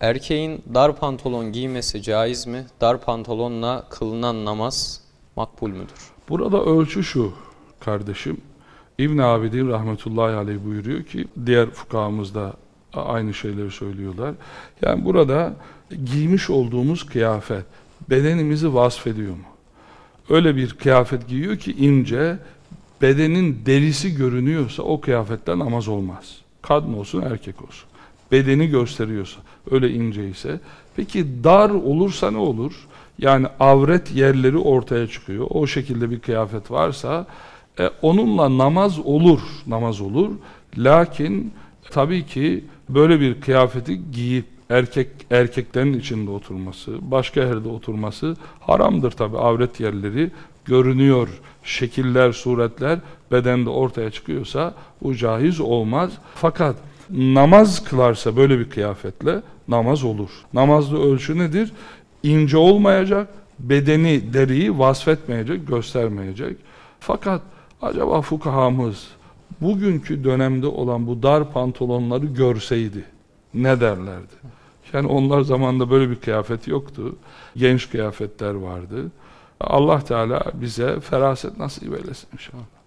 Erkeğin dar pantolon giymesi caiz mi? Dar pantolonla kılınan namaz makbul müdür? Burada ölçü şu kardeşim. İbn Abidin rahmetullahi aleyh buyuruyor ki diğer fukahamız da aynı şeyleri söylüyorlar. Yani burada giymiş olduğumuz kıyafet bedenimizi vasfediyor mu? Öyle bir kıyafet giyiyor ki ince, bedenin derisi görünüyorsa o kıyafetle namaz olmaz. Kadın olsun erkek olsun. Bedeni gösteriyorsa, öyle ince ise. Peki dar olursa ne olur? Yani avret yerleri ortaya çıkıyor. O şekilde bir kıyafet varsa e, onunla namaz olur, namaz olur. Lakin tabii ki böyle bir kıyafeti giyip erkek erkeklerin içinde oturması, başka yerde oturması haramdır tabii. Avret yerleri görünüyor. Şekiller, suretler bedende ortaya çıkıyorsa bu caiz olmaz. Fakat namaz kılarsa böyle bir kıyafetle namaz olur. Namazda ölçü nedir? İnce olmayacak, bedeni, deriyi vasfetmeyecek, göstermeyecek. Fakat acaba fukahamız bugünkü dönemde olan bu dar pantolonları görseydi ne derlerdi? Yani onlar zamanında böyle bir kıyafet yoktu. Genç kıyafetler vardı. Allah Teala bize feraset nasip eylesin inşallah.